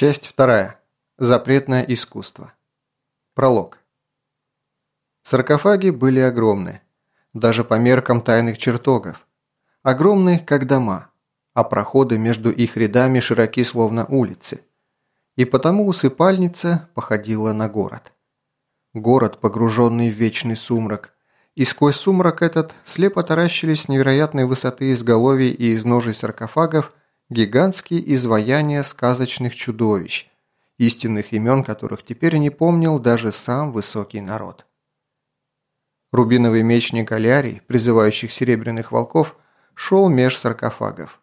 Часть вторая. Запретное искусство. Пролог. Саркофаги были огромны, даже по меркам тайных чертогов. Огромны, как дома, а проходы между их рядами широки, словно улицы. И потому усыпальница походила на город. Город, погруженный в вечный сумрак. И сквозь сумрак этот слепо таращились с невероятной высоты изголовий и изножий саркофагов – гигантские изваяния сказочных чудовищ, истинных имен которых теперь не помнил даже сам высокий народ. Рубиновый мечник Алярий, призывающих серебряных волков, шел меж саркофагов.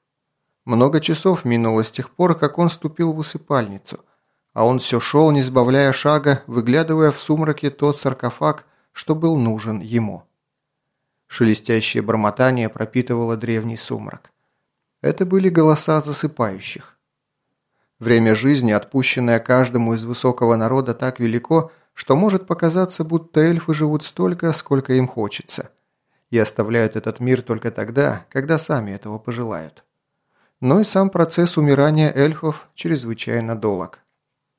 Много часов минуло с тех пор, как он ступил в усыпальницу, а он все шел, не сбавляя шага, выглядывая в сумраке тот саркофаг, что был нужен ему. Шелестящее бормотание пропитывало древний сумрак. Это были голоса засыпающих. Время жизни, отпущенное каждому из высокого народа, так велико, что может показаться, будто эльфы живут столько, сколько им хочется, и оставляют этот мир только тогда, когда сами этого пожелают. Но и сам процесс умирания эльфов чрезвычайно долг.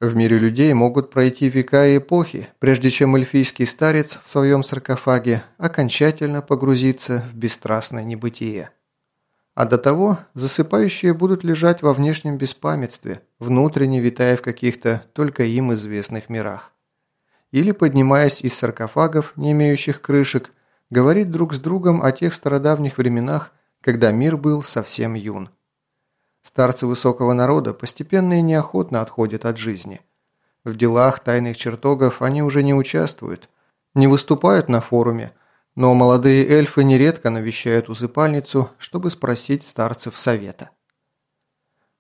В мире людей могут пройти века и эпохи, прежде чем эльфийский старец в своем саркофаге окончательно погрузится в бесстрастное небытие. А до того засыпающие будут лежать во внешнем беспамятстве, внутренне витая в каких-то только им известных мирах. Или, поднимаясь из саркофагов, не имеющих крышек, говорить друг с другом о тех стародавних временах, когда мир был совсем юн. Старцы высокого народа постепенно и неохотно отходят от жизни. В делах тайных чертогов они уже не участвуют, не выступают на форуме, но молодые эльфы нередко навещают усыпальницу, чтобы спросить старцев совета.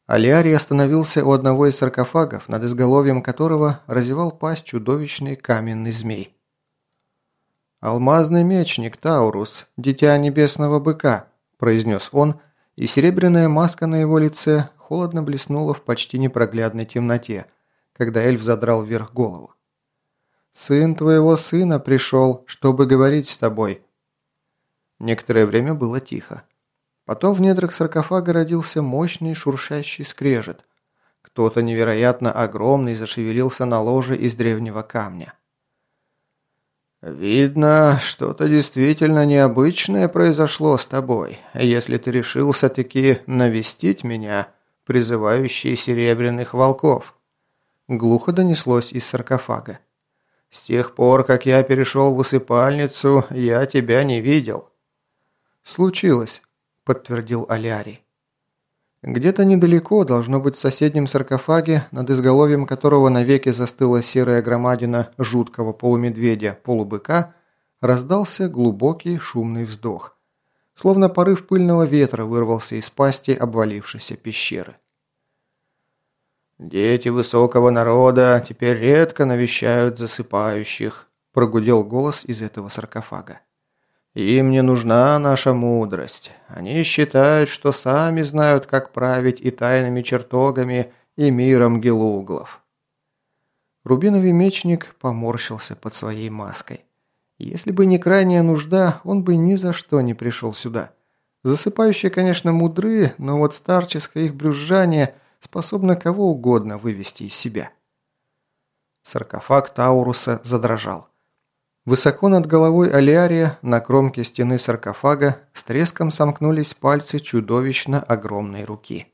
Алиарий остановился у одного из саркофагов, над изголовьем которого разевал пасть чудовищный каменный змей. «Алмазный мечник Таурус, дитя небесного быка», – произнес он, и серебряная маска на его лице холодно блеснула в почти непроглядной темноте, когда эльф задрал вверх голову. Сын твоего сына пришел, чтобы говорить с тобой». Некоторое время было тихо. Потом в недрах саркофага родился мощный шуршащий скрежет. Кто-то невероятно огромный зашевелился на ложе из древнего камня. «Видно, что-то действительно необычное произошло с тобой, если ты решился-таки навестить меня, призывающий серебряных волков», — глухо донеслось из саркофага. С тех пор, как я перешел в усыпальницу, я тебя не видел». «Случилось», – подтвердил Алярий. Где-то недалеко, должно быть в соседнем саркофаге, над изголовьем которого навеки застыла серая громадина жуткого полумедведя-полубыка, раздался глубокий шумный вздох. Словно порыв пыльного ветра вырвался из пасти обвалившейся пещеры. «Дети высокого народа теперь редко навещают засыпающих», – прогудел голос из этого саркофага. «Им не нужна наша мудрость. Они считают, что сами знают, как править и тайными чертогами, и миром гелуглов». Рубиновый мечник поморщился под своей маской. Если бы не крайняя нужда, он бы ни за что не пришел сюда. Засыпающие, конечно, мудры, но вот старческое их брюзжание – способна кого угодно вывести из себя. Саркофаг Тауруса задрожал. Высоко над головой Алиария на кромке стены саркофага с треском сомкнулись пальцы чудовищно огромной руки.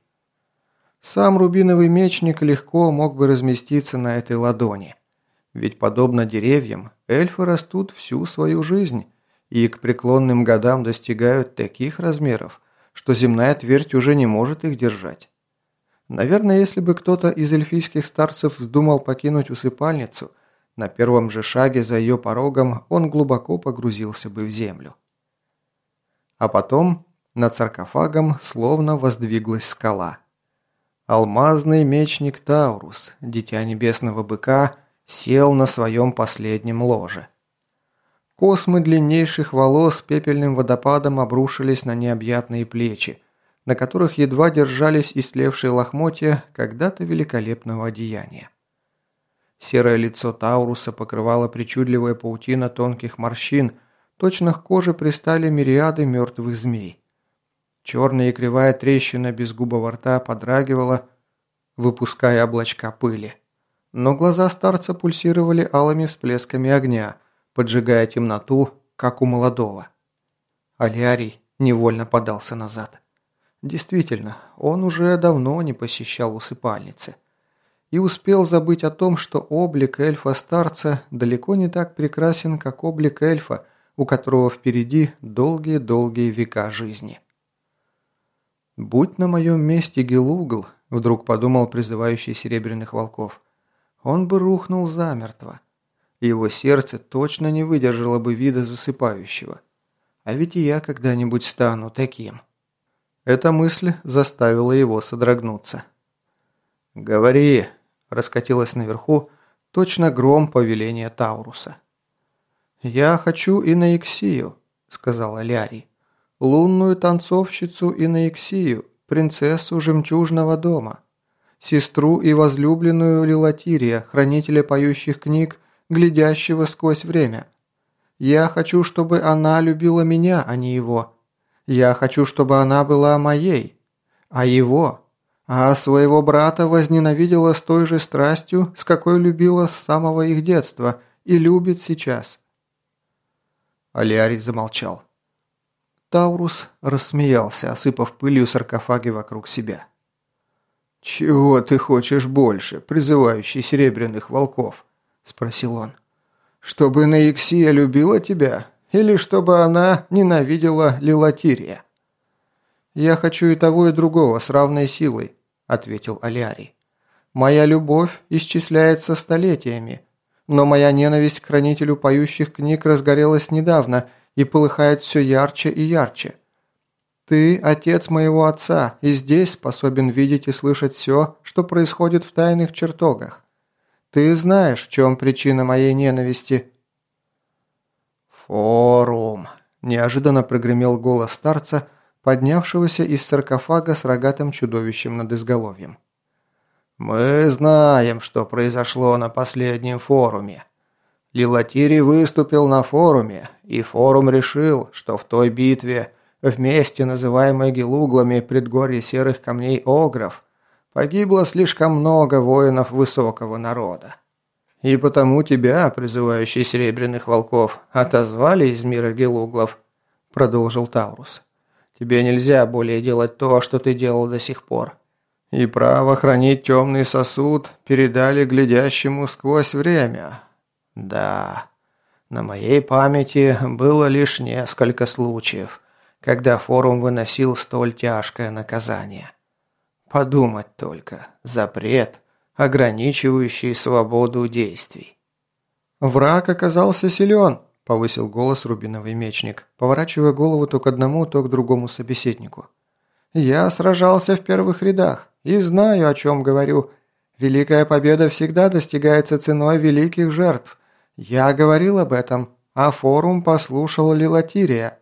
Сам рубиновый мечник легко мог бы разместиться на этой ладони. Ведь, подобно деревьям, эльфы растут всю свою жизнь и к преклонным годам достигают таких размеров, что земная твердь уже не может их держать. Наверное, если бы кто-то из эльфийских старцев вздумал покинуть усыпальницу, на первом же шаге за ее порогом он глубоко погрузился бы в землю. А потом над саркофагом словно воздвиглась скала. Алмазный мечник Таурус, дитя небесного быка, сел на своем последнем ложе. Космы длиннейших волос пепельным водопадом обрушились на необъятные плечи, на которых едва держались истлевшие лохмотья когда-то великолепного одеяния. Серое лицо Тауруса покрывало причудливая паутина тонких морщин, точно к коже пристали мириады мертвых змей. Черная и кривая трещина безгубого рта подрагивала, выпуская облачка пыли. Но глаза старца пульсировали алыми всплесками огня, поджигая темноту, как у молодого. Алиарий невольно подался назад. Действительно, он уже давно не посещал усыпальницы. И успел забыть о том, что облик эльфа-старца далеко не так прекрасен, как облик эльфа, у которого впереди долгие-долгие века жизни. «Будь на моем месте Гелугл», – вдруг подумал призывающий серебряных волков, – «он бы рухнул замертво. Его сердце точно не выдержало бы вида засыпающего. А ведь и я когда-нибудь стану таким». Эта мысль заставила его содрогнуться. «Говори!» – раскатилась наверху, точно гром повеления Тауруса. «Я хочу и на Иксию», – сказала Ляри. «Лунную танцовщицу и на Иксию, принцессу жемчужного дома, сестру и возлюбленную Лилатирия, хранителя поющих книг, глядящего сквозь время. Я хочу, чтобы она любила меня, а не его. Я хочу, чтобы она была моей, а его, а своего брата возненавидела с той же страстью, с какой любила с самого их детства и любит сейчас». Алиарий замолчал. Таурус рассмеялся, осыпав пылью саркофаги вокруг себя. «Чего ты хочешь больше, призывающий серебряных волков?» – спросил он. «Чтобы Наиксия любила тебя или чтобы она ненавидела Лилатирия?» «Я хочу и того, и другого с равной силой», – ответил Алиарий. «Моя любовь исчисляется столетиями, но моя ненависть к хранителю поющих книг разгорелась недавно и полыхает все ярче и ярче. Ты – отец моего отца, и здесь способен видеть и слышать все, что происходит в тайных чертогах. Ты знаешь, в чем причина моей ненависти, «Форум!» – неожиданно прогремел голос старца, поднявшегося из саркофага с рогатым чудовищем над изголовьем. «Мы знаем, что произошло на последнем форуме. Лилатири выступил на форуме, и форум решил, что в той битве, вместе называемой Гелуглами предгорье серых камней Огров, погибло слишком много воинов высокого народа. И потому тебя, призывающий серебряных волков, отозвали из мира гелуглов», – продолжил Таурус. «Тебе нельзя более делать то, что ты делал до сих пор. И право хранить темный сосуд передали глядящему сквозь время. Да, на моей памяти было лишь несколько случаев, когда форум выносил столь тяжкое наказание. Подумать только, запрет – ограничивающий свободу действий. «Враг оказался силен», – повысил голос рубиновый мечник, поворачивая голову то к одному, то к другому собеседнику. «Я сражался в первых рядах и знаю, о чем говорю. Великая победа всегда достигается ценой великих жертв. Я говорил об этом, а форум послушал Лилатирия».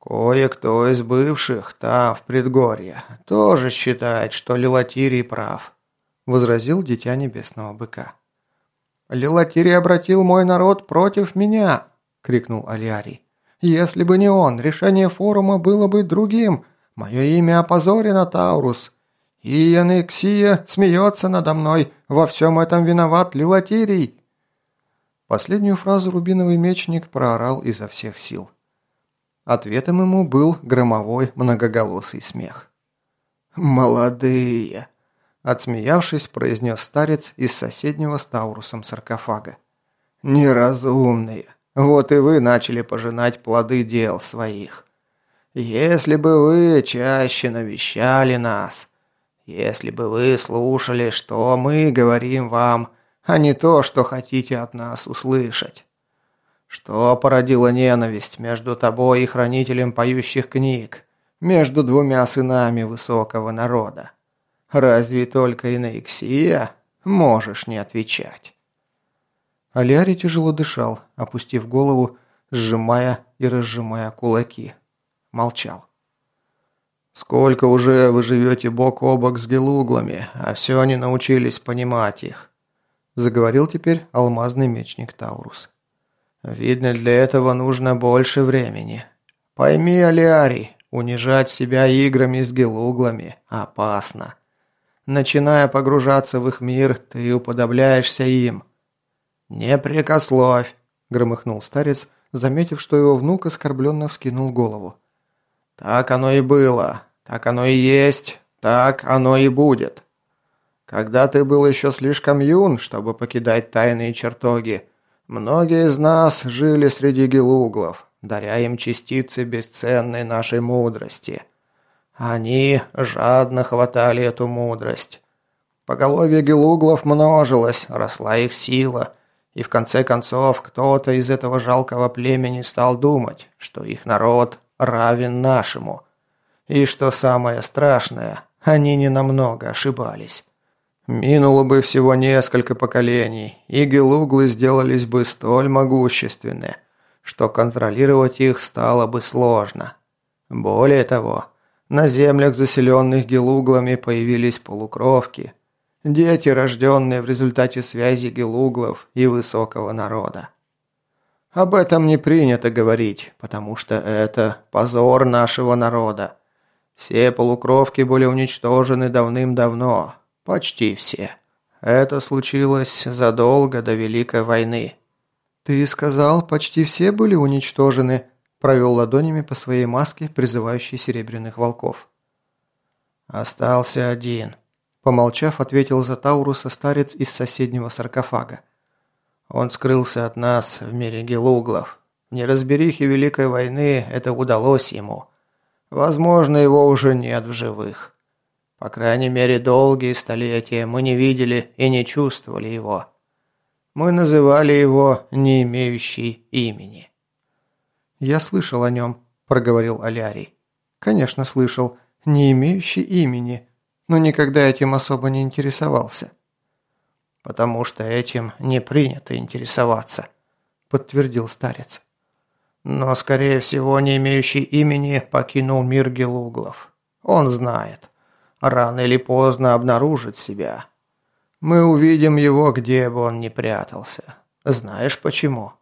«Кое-кто из бывших там, в предгорье, тоже считает, что Лилатирий прав», возразил Дитя Небесного Быка. «Лилатирий обратил мой народ против меня!» – крикнул Алиарий. «Если бы не он, решение форума было бы другим. Мое имя опозорено, Таурус. И Янексия смеется надо мной. Во всем этом виноват Лилатирий!» Последнюю фразу рубиновый мечник проорал изо всех сил. Ответом ему был громовой многоголосый смех. «Молодые!» Отсмеявшись, произнес старец из соседнего с Таурусом саркофага. «Неразумные. Вот и вы начали пожинать плоды дел своих. Если бы вы чаще навещали нас, если бы вы слушали, что мы говорим вам, а не то, что хотите от нас услышать. Что породило ненависть между тобой и хранителем поющих книг, между двумя сынами высокого народа? Разве только Инаиксия можешь не отвечать?» Алиари тяжело дышал, опустив голову, сжимая и разжимая кулаки. Молчал. «Сколько уже вы живете бок о бок с гелуглами, а все не научились понимать их», заговорил теперь алмазный мечник Таурус. «Видно, для этого нужно больше времени. Пойми, Алиарий, унижать себя играми с гелуглами опасно. Начиная погружаться в их мир, ты уподобляешься им». «Не прикословь», – громыхнул старец, заметив, что его внук оскорбленно вскинул голову. «Так оно и было, так оно и есть, так оно и будет. Когда ты был еще слишком юн, чтобы покидать тайные чертоги, многие из нас жили среди гелуглов, даря им частицы бесценной нашей мудрости. Они жадно хватали эту мудрость. Поголовье гелуглов множилось, росла их сила, и в конце концов кто-то из этого жалкого племени стал думать, что их народ равен нашему. И что самое страшное, они ненамного ошибались. Минуло бы всего несколько поколений, и гелуглы сделались бы столь могущественны, что контролировать их стало бы сложно. Более того, на землях, заселенных гелуглами, появились полукровки, дети, рожденные в результате связи гелуглов и высокого народа. Об этом не принято говорить, потому что это позор нашего народа. Все полукровки были уничтожены давным-давно, почти все. Это случилось задолго до Великой войны. «Ты сказал, почти все были уничтожены», – провел ладонями по своей маске, призывающей серебряных волков. «Остался один», – помолчав, ответил за Тауруса старец из соседнего саркофага. «Он скрылся от нас в мире Гелуглов. В неразберихе Великой войны это удалось ему. Возможно, его уже нет в живых. По крайней мере, долгие столетия мы не видели и не чувствовали его». Мы называли его не имеющий имени. «Я слышал о нем», – проговорил Алярий. «Конечно, слышал. Не имеющий имени. Но никогда этим особо не интересовался». «Потому что этим не принято интересоваться», – подтвердил старец. «Но, скорее всего, не имеющий имени покинул мир Гелуглов. Он знает. Рано или поздно обнаружит себя. Мы увидим его, где бы он ни прятался. Знаешь почему?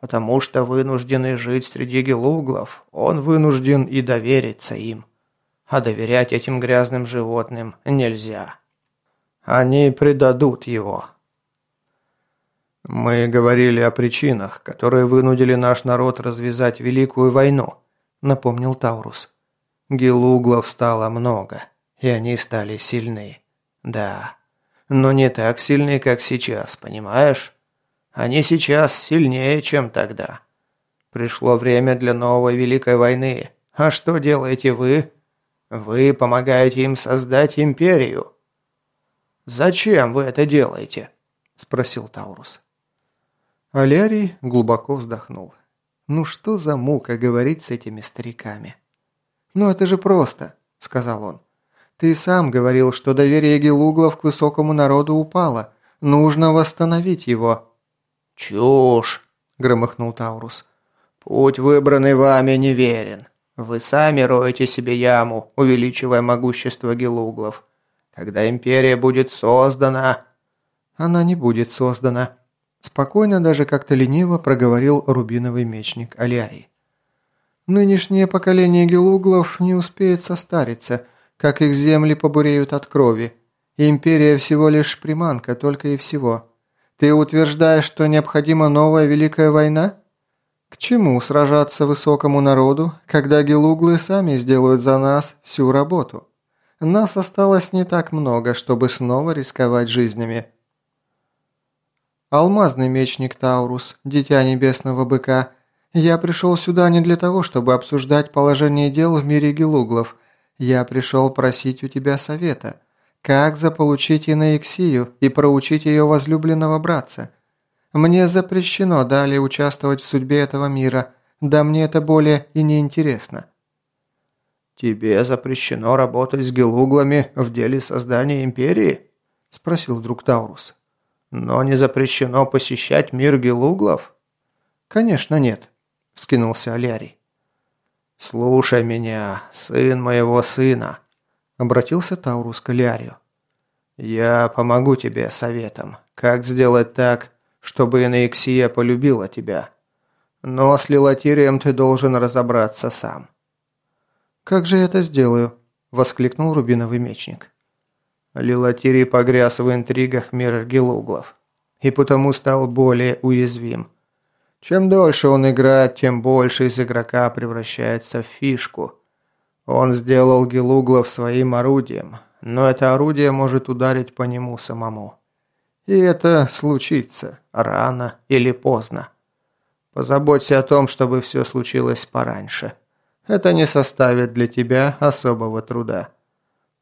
Потому что вынужденный жить среди гелуглов, он вынужден и довериться им. А доверять этим грязным животным нельзя. Они предадут его. Мы говорили о причинах, которые вынудили наш народ развязать Великую войну, напомнил Таурус. Гелуглов стало много, и они стали сильны. Да, но не так сильны, как сейчас, понимаешь? Они сейчас сильнее, чем тогда. Пришло время для новой Великой войны. А что делаете вы? Вы помогаете им создать империю. Зачем вы это делаете? Спросил Таурус. Алярий глубоко вздохнул. Ну что за мука говорить с этими стариками? Ну это же просто, сказал он. Ты сам говорил, что доверие Гелуглов к высокому народу упало. Нужно восстановить его». «Чушь!» – громыхнул Таурус. «Путь, выбранный вами, неверен. Вы сами роете себе яму, увеличивая могущество Гелуглов. Когда империя будет создана...» «Она не будет создана», – спокойно, даже как-то лениво проговорил рубиновый мечник Алярий. «Нынешнее поколение Гелуглов не успеет состариться» как их земли побуреют от крови. Империя всего лишь приманка, только и всего. Ты утверждаешь, что необходима новая Великая война? К чему сражаться высокому народу, когда гелуглы сами сделают за нас всю работу? Нас осталось не так много, чтобы снова рисковать жизнями. Алмазный мечник Таурус, дитя небесного быка, я пришел сюда не для того, чтобы обсуждать положение дел в мире гелуглов, я пришел просить у тебя совета. Как заполучить Инаиксию и проучить ее возлюбленного братца? Мне запрещено далее участвовать в судьбе этого мира, да мне это более и не интересно. «Тебе запрещено работать с гелуглами в деле создания империи?» – спросил вдруг Таурус. «Но не запрещено посещать мир гелуглов?» «Конечно нет», – вскинулся Алярий. «Слушай меня, сын моего сына», – обратился Таурус к Лярию. «Я помогу тебе советом, как сделать так, чтобы Энеиксия полюбила тебя. Но с Лилатирием ты должен разобраться сам». «Как же я это сделаю?» – воскликнул Рубиновый мечник. Лилатирий погряз в интригах мира Гелуглов и потому стал более уязвим. Чем дольше он играет, тем больше из игрока превращается в фишку. Он сделал Гелуглов своим орудием, но это орудие может ударить по нему самому. И это случится рано или поздно. Позаботься о том, чтобы все случилось пораньше. Это не составит для тебя особого труда.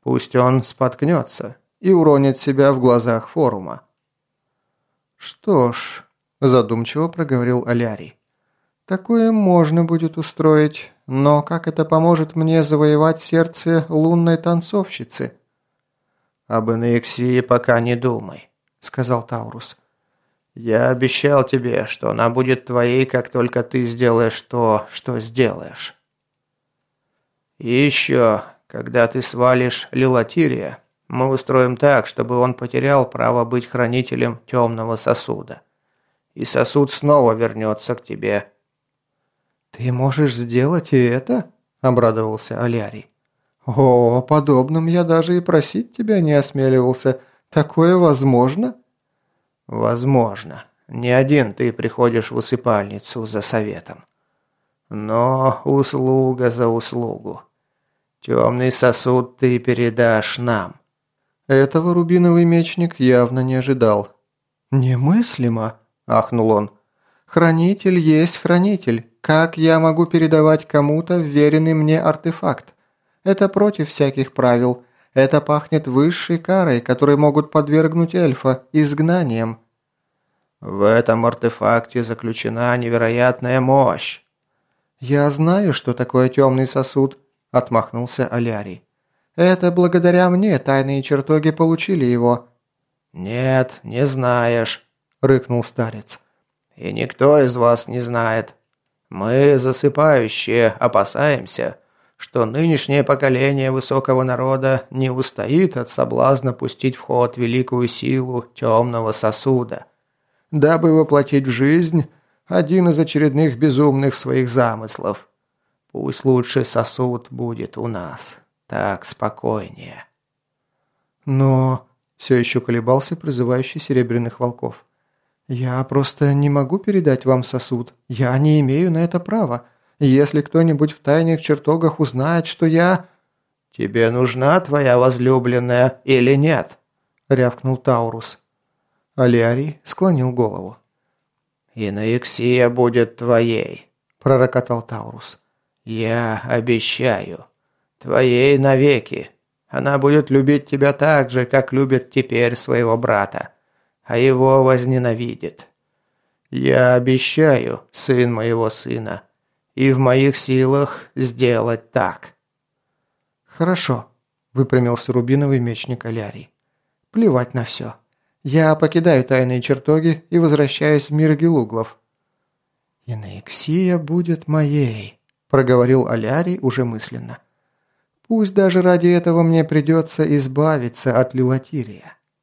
Пусть он споткнется и уронит себя в глазах форума. «Что ж», – задумчиво проговорил Алярий, – «такое можно будет устроить, но как это поможет мне завоевать сердце лунной танцовщицы?» «Об Энексии пока не думай», – сказал Таурус. «Я обещал тебе, что она будет твоей, как только ты сделаешь то, что сделаешь». «И еще, когда ты свалишь Лилатирия, мы устроим так, чтобы он потерял право быть хранителем темного сосуда. И сосуд снова вернется к тебе». «Ты можешь сделать и это?» – обрадовался Алярий. «О, о подобном я даже и просить тебя не осмеливался. Такое возможно?» «Возможно. Не один ты приходишь в усыпальницу за советом. Но услуга за услугу. Темный сосуд ты передашь нам». Этого рубиновый мечник явно не ожидал. «Немыслимо!» – ахнул он. «Хранитель есть хранитель. Как я могу передавать кому-то вверенный мне артефакт? Это против всяких правил. Это пахнет высшей карой, которой могут подвергнуть эльфа, изгнанием». «В этом артефакте заключена невероятная мощь». «Я знаю, что такое темный сосуд», – отмахнулся Алярий. «Это благодаря мне тайные чертоги получили его». «Нет, не знаешь», – рыкнул старец. «И никто из вас не знает. Мы, засыпающие, опасаемся, что нынешнее поколение высокого народа не устоит от соблазна пустить в ход великую силу темного сосуда, дабы воплотить в жизнь один из очередных безумных своих замыслов. Пусть лучший сосуд будет у нас. Так спокойнее. Но... Все еще колебался призывающий серебряных волков. «Я просто не могу передать вам сосуд. Я не имею на это права. Если кто-нибудь в тайных чертогах узнает, что я...» «Тебе нужна твоя возлюбленная или нет?» — рявкнул Таурус. Алиарий склонил голову. «Инаексия будет твоей», — пророкотал Таурус. «Я обещаю. Твоей навеки. Она будет любить тебя так же, как любит теперь своего брата, а его возненавидит. Я обещаю, сын моего сына, и в моих силах сделать так». «Хорошо», — выпрямился рубиновый мечник Алярий. «Плевать на все. Я покидаю тайные чертоги и возвращаюсь в мир Гелуглов». «Инексия будет моей», – проговорил Алярий уже мысленно. «Пусть даже ради этого мне придется избавиться от Лилатирия».